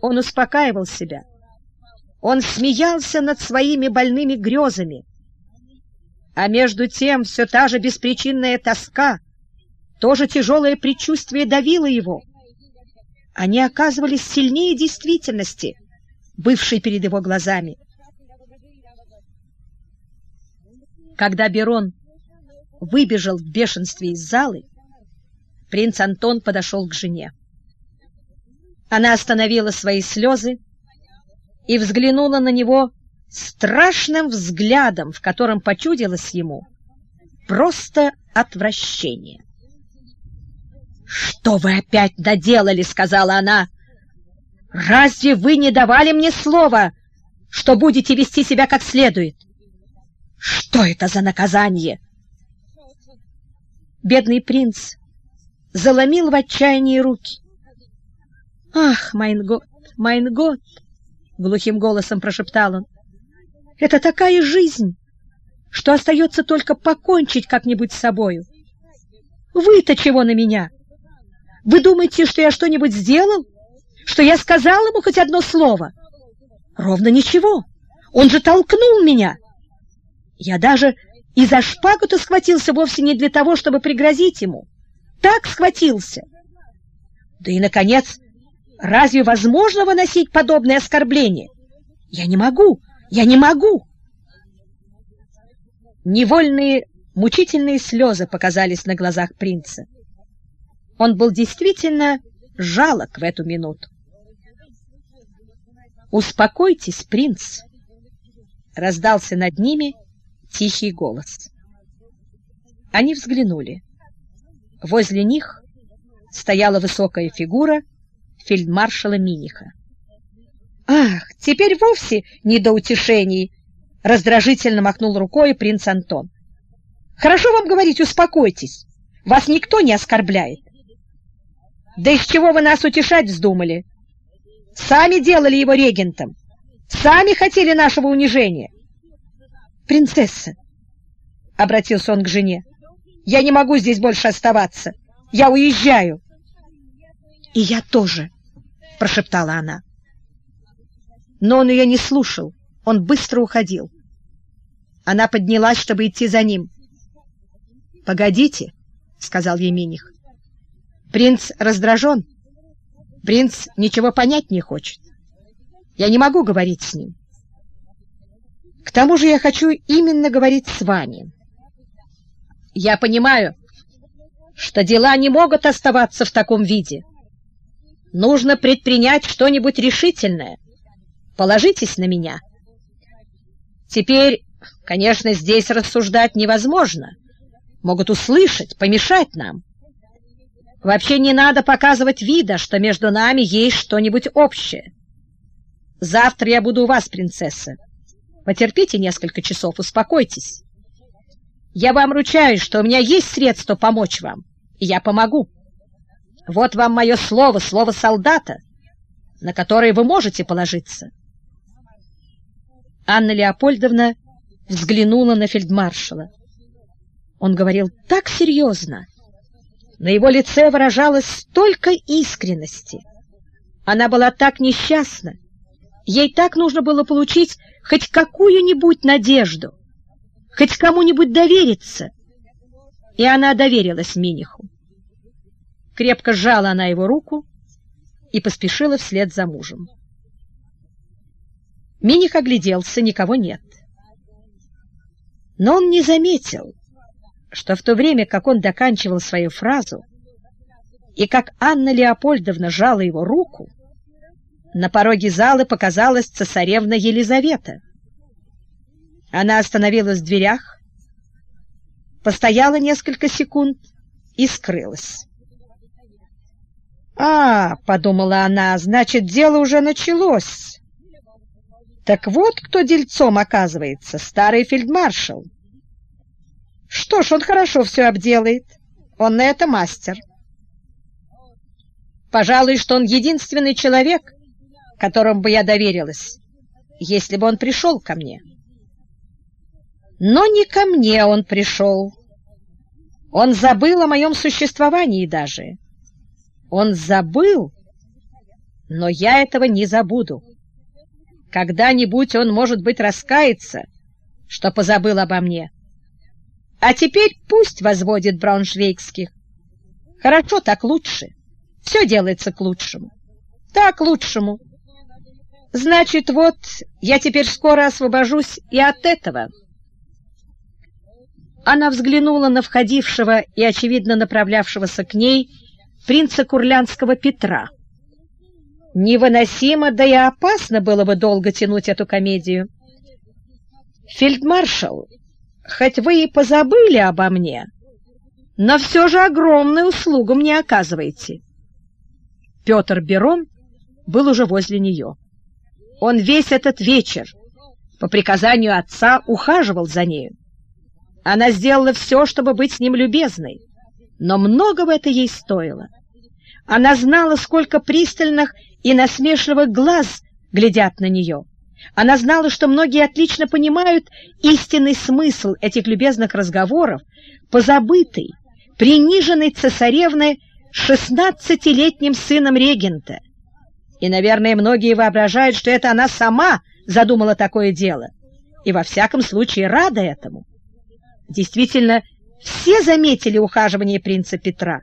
Он успокаивал себя. Он смеялся над своими больными грезами. А между тем все та же беспричинная тоска, тоже тяжелое предчувствие давило его. Они оказывались сильнее действительности, бывшей перед его глазами. Когда Берон выбежал в бешенстве из залы, принц Антон подошел к жене. Она остановила свои слезы и взглянула на него страшным взглядом, в котором почудилось ему просто отвращение. «Что вы опять наделали?» — сказала она. «Разве вы не давали мне слова, что будете вести себя как следует? Что это за наказание?» Бедный принц заломил в отчаянии руки. «Ах, mein Gott, mein Gott!» — глухим голосом прошептал он. «Это такая жизнь, что остается только покончить как-нибудь с собою. Вы-то чего на меня? Вы думаете, что я что-нибудь сделал? Что я сказал ему хоть одно слово? Ровно ничего. Он же толкнул меня. Я даже и за шпагу-то схватился вовсе не для того, чтобы пригрозить ему. Так схватился. Да и, наконец, разве возможно выносить подобное оскорбление? Я не могу, я не могу. Невольные мучительные слезы показались на глазах принца. Он был действительно жалок в эту минуту. «Успокойтесь, принц!» — раздался над ними тихий голос. Они взглянули. Возле них стояла высокая фигура фельдмаршала Миниха. «Ах, теперь вовсе не до утешений!» — раздражительно махнул рукой принц Антон. «Хорошо вам говорить, успокойтесь. Вас никто не оскорбляет. Да из чего вы нас утешать вздумали? Сами делали его регентом. Сами хотели нашего унижения. Принцесса, — обратился он к жене, — я не могу здесь больше оставаться. Я уезжаю. И я тоже, — прошептала она. Но он ее не слушал. Он быстро уходил. Она поднялась, чтобы идти за ним. «Погодите», — сказал ей Миних. Принц раздражен. Принц ничего понять не хочет. Я не могу говорить с ним. К тому же я хочу именно говорить с вами. Я понимаю, что дела не могут оставаться в таком виде. Нужно предпринять что-нибудь решительное. Положитесь на меня. Теперь, конечно, здесь рассуждать невозможно. Могут услышать, помешать нам. Вообще не надо показывать вида, что между нами есть что-нибудь общее. Завтра я буду у вас, принцесса. Потерпите несколько часов, успокойтесь. Я вам ручаюсь, что у меня есть средства помочь вам, и я помогу. Вот вам мое слово, слово солдата, на которое вы можете положиться. Анна Леопольдовна взглянула на фельдмаршала. Он говорил так серьезно, на его лице выражалось столько искренности. Она была так несчастна. Ей так нужно было получить хоть какую-нибудь надежду, хоть кому-нибудь довериться. И она доверилась Миниху. Крепко сжала она его руку и поспешила вслед за мужем. Миних огляделся, никого нет. Но он не заметил, что в то время, как он доканчивал свою фразу, и как Анна Леопольдовна жала его руку, на пороге залы показалась цесаревна Елизавета. Она остановилась в дверях, постояла несколько секунд и скрылась. «А, — подумала она, — значит, дело уже началось. Так вот кто дельцом оказывается, старый фельдмаршал». Что ж, он хорошо все обделает. Он на это мастер. Пожалуй, что он единственный человек, которому бы я доверилась, если бы он пришел ко мне. Но не ко мне он пришел. Он забыл о моем существовании даже. Он забыл, Но я этого не забуду. Когда-нибудь он, может быть, раскается, что позабыл обо мне. А теперь пусть возводит брауншвейгских. Хорошо, так лучше. Все делается к лучшему. Так, лучшему. Значит, вот, я теперь скоро освобожусь и от этого. Она взглянула на входившего и, очевидно, направлявшегося к ней принца Курлянского Петра. Невыносимо, да и опасно было бы долго тянуть эту комедию. «Фельдмаршал, хоть вы и позабыли обо мне, но все же огромную услугу мне оказываете». Петр Берон был уже возле нее. Он весь этот вечер по приказанию отца ухаживал за нею. Она сделала все, чтобы быть с ним любезной, но многого это ей стоило. Она знала, сколько пристальных и насмешливых глаз глядят на нее. Она знала, что многие отлично понимают истинный смысл этих любезных разговоров, позабытый, приниженный цесаревной шестнадцатилетним сыном регента. И, наверное, многие воображают, что это она сама задумала такое дело, и во всяком случае рада этому. Действительно, все заметили ухаживание принца Петра.